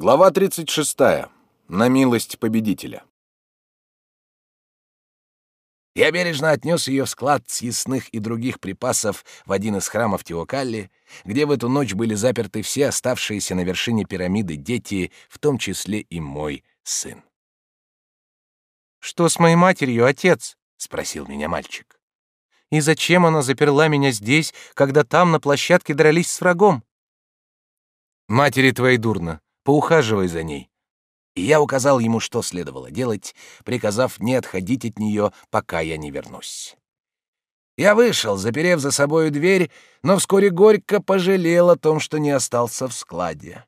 Глава 36. На милость победителя. Я бережно отнес ее в склад съестных и других припасов в один из храмов Теокалли, где в эту ночь были заперты все оставшиеся на вершине пирамиды дети, в том числе и мой сын. «Что с моей матерью, отец?» — спросил меня мальчик. «И зачем она заперла меня здесь, когда там на площадке дрались с врагом?» «Матери твоей дурно. Поухаживай за ней». И я указал ему, что следовало делать, приказав не отходить от нее, пока я не вернусь. Я вышел, заперев за собою дверь, но вскоре горько пожалел о том, что не остался в складе.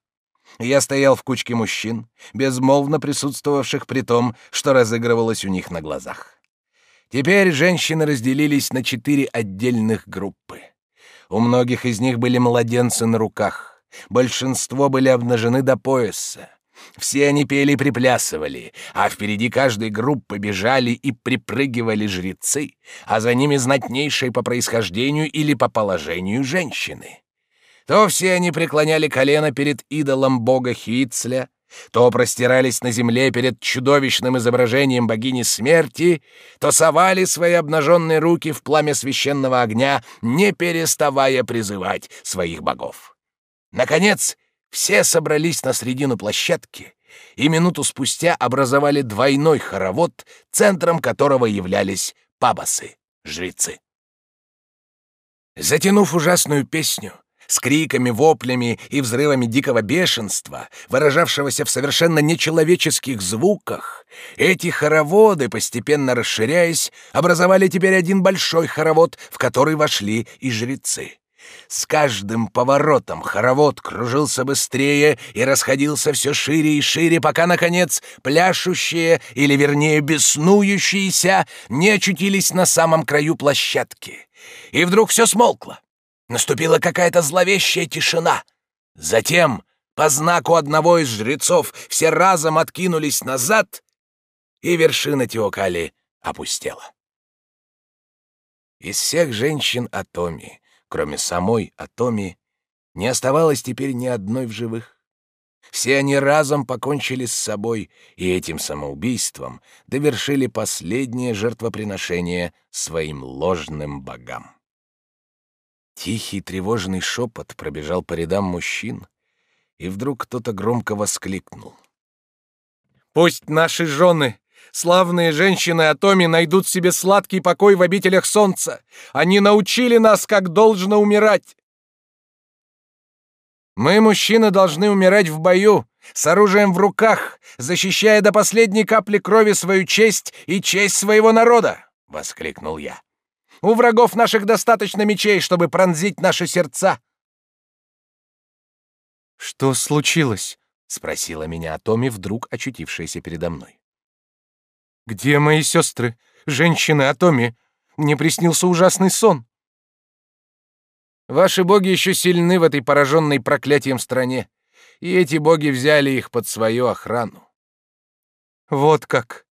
Я стоял в кучке мужчин, безмолвно присутствовавших при том, что разыгрывалось у них на глазах. Теперь женщины разделились на четыре отдельных группы. У многих из них были младенцы на руках. Большинство были обнажены до пояса. Все они пели и приплясывали, а впереди каждой группы бежали и припрыгивали жрецы, а за ними знатнейшие по происхождению или по положению женщины. То все они преклоняли колено перед идолом бога Хвицля, то простирались на земле перед чудовищным изображением богини смерти, то совали свои обнаженные руки в пламя священного огня, не переставая призывать своих богов. Наконец, все собрались на середину площадки и минуту спустя образовали двойной хоровод, центром которого являлись пабасы, жрецы. Затянув ужасную песню, с криками, воплями и взрывами дикого бешенства, выражавшегося в совершенно нечеловеческих звуках, эти хороводы, постепенно расширяясь, образовали теперь один большой хоровод, в который вошли и жрецы. С каждым поворотом хоровод кружился быстрее и расходился все шире и шире, пока, наконец, пляшущие, или, вернее, беснующиеся, не очутились на самом краю площадки. И вдруг все смолкло. Наступила какая-то зловещая тишина. Затем, по знаку одного из жрецов, все разом откинулись назад, и вершина Теокали опустела. Из всех женщин Атоми Кроме самой Атоми, не оставалось теперь ни одной в живых. Все они разом покончили с собой и этим самоубийством довершили последнее жертвоприношение своим ложным богам. Тихий тревожный шепот пробежал по рядам мужчин, и вдруг кто-то громко воскликнул. «Пусть наши жены Славные женщины Атоми найдут себе сладкий покой в обителях солнца. Они научили нас, как должно умирать. Мы, мужчины, должны умирать в бою, с оружием в руках, защищая до последней капли крови свою честь и честь своего народа, — воскликнул я. У врагов наших достаточно мечей, чтобы пронзить наши сердца. «Что случилось?» — спросила меня Атоми, вдруг очутившаяся передо мной. Где мои сестры, женщины Атоми? Мне приснился ужасный сон. Ваши боги еще сильны в этой пораженной проклятием стране, и эти боги взяли их под свою охрану. Вот как.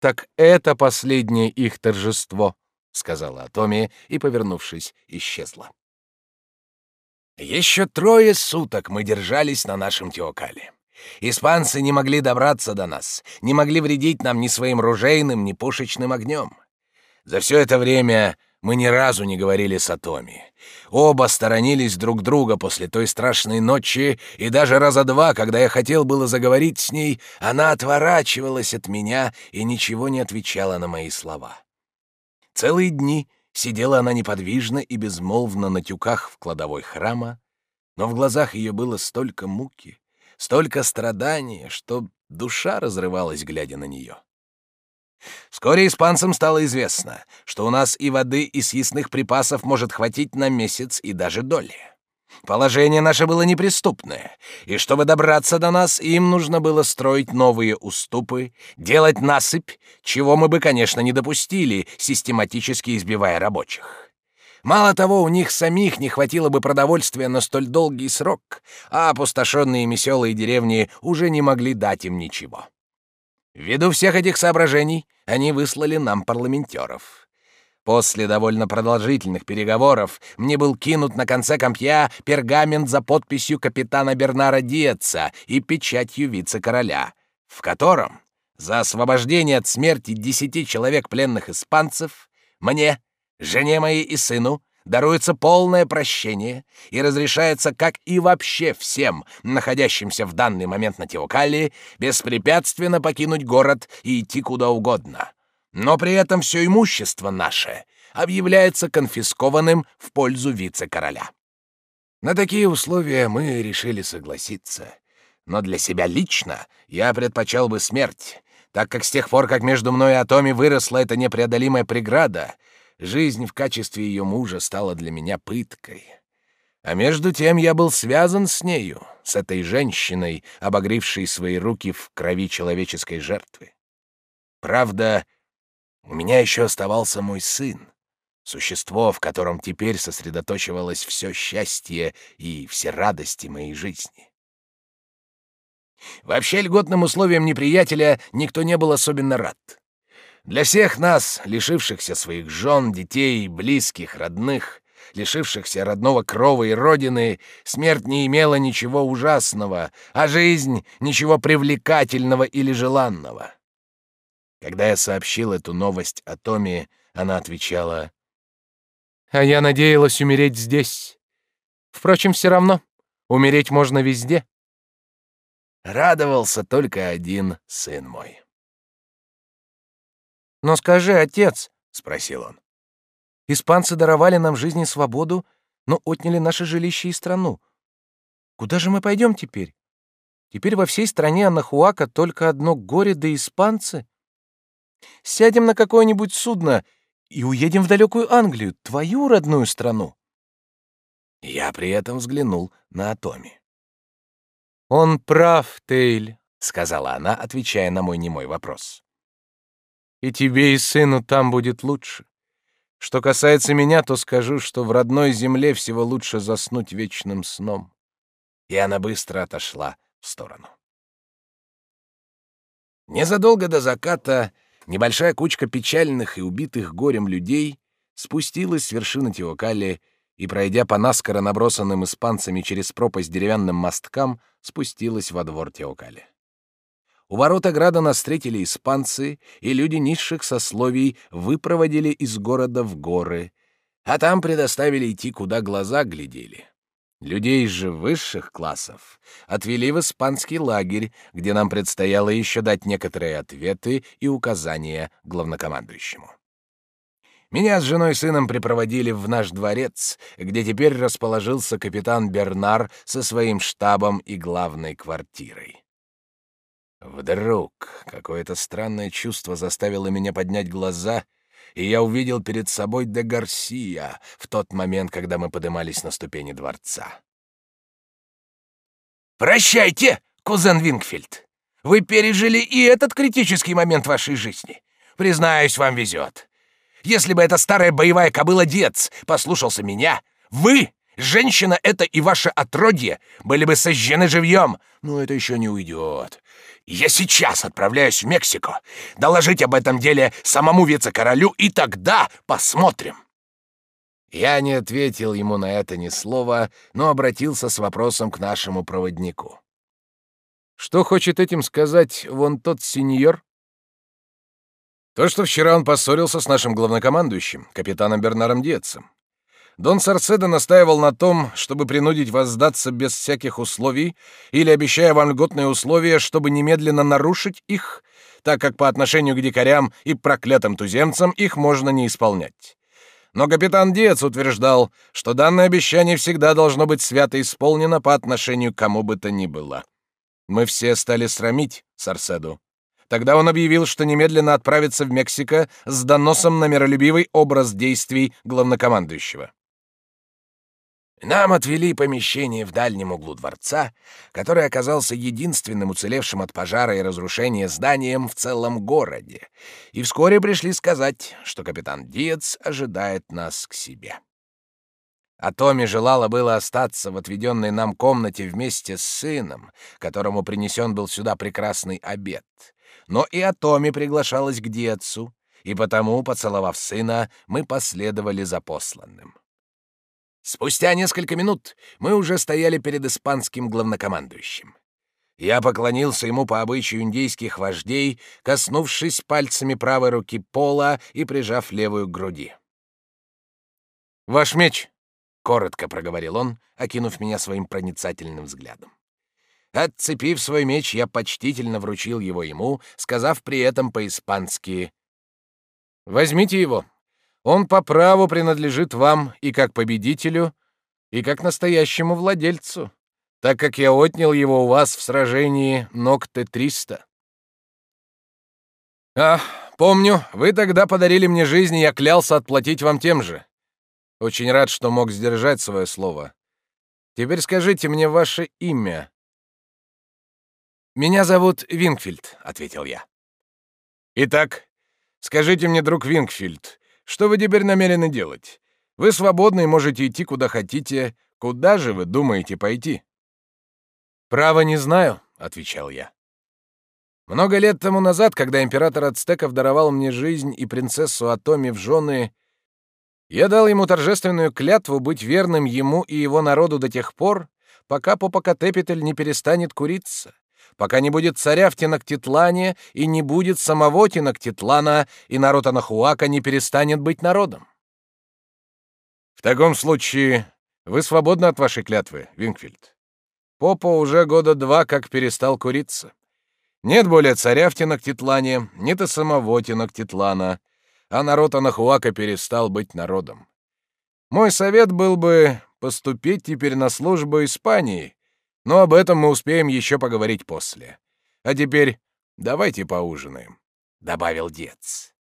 Так это последнее их торжество, сказала Атоми и, повернувшись, исчезла. Еще трое суток мы держались на нашем Теокале. Испанцы не могли добраться до нас, не могли вредить нам ни своим ружейным, ни пушечным огнем. За все это время мы ни разу не говорили с Атоми. Оба сторонились друг друга после той страшной ночи, и даже раза два, когда я хотел было заговорить с ней, она отворачивалась от меня и ничего не отвечала на мои слова. Целые дни сидела она неподвижно и безмолвно на тюках в кладовой храма, но в глазах ее было столько муки, столько страдания, что душа разрывалась, глядя на нее. Вскоре испанцам стало известно, что у нас и воды, и съестных припасов может хватить на месяц и даже доли. Положение наше было неприступное, и чтобы добраться до нас, им нужно было строить новые уступы, делать насыпь, чего мы бы, конечно, не допустили, систематически избивая рабочих. Мало того, у них самих не хватило бы продовольствия на столь долгий срок, а опустошенные веселые деревни уже не могли дать им ничего. Ввиду всех этих соображений они выслали нам парламентеров. После довольно продолжительных переговоров мне был кинут на конце компья пергамент за подписью капитана Бернара Диеца и печатью вице-короля, в котором за освобождение от смерти десяти человек пленных испанцев мне, жене моей и сыну даруется полное прощение и разрешается, как и вообще всем, находящимся в данный момент на Теокалии, беспрепятственно покинуть город и идти куда угодно но при этом все имущество наше объявляется конфискованным в пользу вице-короля. На такие условия мы решили согласиться. Но для себя лично я предпочел бы смерть, так как с тех пор, как между мной и Атоми выросла эта непреодолимая преграда, жизнь в качестве ее мужа стала для меня пыткой. А между тем я был связан с нею, с этой женщиной, обогревшей свои руки в крови человеческой жертвы. Правда, у меня еще оставался мой сын, существо, в котором теперь сосредоточивалось все счастье и все радости моей жизни. Вообще льготным условиям неприятеля никто не был особенно рад. Для всех нас, лишившихся своих жен, детей, близких, родных, лишившихся родного крова и родины, смерть не имела ничего ужасного, а жизнь — ничего привлекательного или желанного. Когда я сообщил эту новость о Томе, она отвечала, «А я надеялась умереть здесь. Впрочем, все равно, умереть можно везде». Радовался только один сын мой. «Но скажи, отец», — спросил он, — «испанцы даровали нам жизнь и свободу, но отняли наше жилище и страну. Куда же мы пойдем теперь? Теперь во всей стране Анахуака только одно горе да испанцы». Сядем на какое-нибудь судно и уедем в далекую Англию, твою родную страну. Я при этом взглянул на Атоми. «Он прав, Тейль», — сказала она, отвечая на мой немой вопрос. «И тебе, и сыну там будет лучше. Что касается меня, то скажу, что в родной земле всего лучше заснуть вечным сном». И она быстро отошла в сторону. Незадолго до заката Небольшая кучка печальных и убитых горем людей спустилась с вершины Теокали и, пройдя по наскоро набросанным испанцами через пропасть деревянным мосткам, спустилась во двор Теокали. У ворот ограда нас встретили испанцы, и люди низших сословий выпроводили из города в горы, а там предоставили идти, куда глаза глядели. Людей же высших классов отвели в испанский лагерь, где нам предстояло еще дать некоторые ответы и указания главнокомандующему. Меня с женой и сыном припроводили в наш дворец, где теперь расположился капитан Бернар со своим штабом и главной квартирой. Вдруг какое-то странное чувство заставило меня поднять глаза — и я увидел перед собой де Гарсия в тот момент, когда мы поднимались на ступени дворца. «Прощайте, кузен Вингфильд! Вы пережили и этот критический момент вашей жизни. Признаюсь, вам везет. Если бы эта старая боевая кобыла-дец послушался меня, вы, женщина это и ваше отродье, были бы сожжены живьем. Но это еще не уйдет. Я сейчас отправляюсь в Мексику. Доложить об этом деле самому вице-королю, и тогда посмотрим». Я не ответил ему на это ни слова, но обратился с вопросом к нашему проводнику. «Что хочет этим сказать вон тот сеньор?» «То, что вчера он поссорился с нашим главнокомандующим, капитаном Бернаром Диетцем. Дон Сарседо настаивал на том, чтобы принудить вас сдаться без всяких условий или обещая вам льготные условия, чтобы немедленно нарушить их, так как по отношению к дикарям и проклятым туземцам их можно не исполнять. Но капитан Диец утверждал, что данное обещание всегда должно быть свято исполнено по отношению к кому бы то ни было. Мы все стали срамить Сарседу. Тогда он объявил, что немедленно отправится в Мексико с доносом на миролюбивый образ действий главнокомандующего. Нам отвели помещение в дальнем углу дворца, который оказался единственным уцелевшим от пожара и разрушения зданием в целом городе, и вскоре пришли сказать, что капитан Диец ожидает нас к себе. А Томи желала было остаться в отведенной нам комнате вместе с сыном, которому принесен был сюда прекрасный обед. Но и Атоми приглашалась к Диецу, и потому, поцеловав сына, мы последовали за посланным. Спустя несколько минут мы уже стояли перед испанским главнокомандующим. Я поклонился ему по обычаю индейских вождей, коснувшись пальцами правой руки пола и прижав левую к груди. «Ваш меч!» — коротко проговорил он, окинув меня своим проницательным взглядом. Отцепив свой меч, я почтительно вручил его ему, сказав при этом по-испански «Возьмите его. Он по праву принадлежит вам и как победителю, и как настоящему владельцу, так как я отнял его у вас в сражении Нокте-300». «А, помню, вы тогда подарили мне жизнь, и я клялся отплатить вам тем же. Очень рад, что мог сдержать свое слово. Теперь скажите мне ваше имя». «Меня зовут Вингфильд», — ответил я. «Итак, скажите мне, друг Вингфильд, что вы теперь намерены делать? Вы свободны и можете идти куда хотите. Куда же вы думаете пойти?» «Право не знаю», — отвечал я. Много лет тому назад, когда император ацтеков даровал мне жизнь и принцессу Атоми в жены, я дал ему торжественную клятву быть верным ему и его народу до тех пор, пока Попокатепетль не перестанет куриться, пока не будет царя в Тенактитлане и не будет самого Тенактитлана, и народ Анахуака не перестанет быть народом. В таком случае вы свободны от вашей клятвы, Вингфильд. Попа уже года два как перестал куриться. Нет более царя в Тенактитлане, нет и самого Тенактитлана — а народ Анахуака перестал быть народом. Мой совет был бы поступить теперь на службу Испании, но об этом мы успеем еще поговорить после. А теперь давайте поужинаем», — добавил Дец.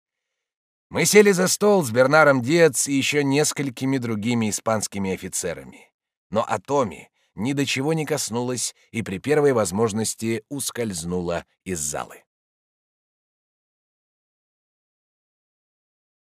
Мы сели за стол с Бернаром Дец и еще несколькими другими испанскими офицерами. Но Атоми ни до чего не коснулась и при первой возможности ускользнула из залы.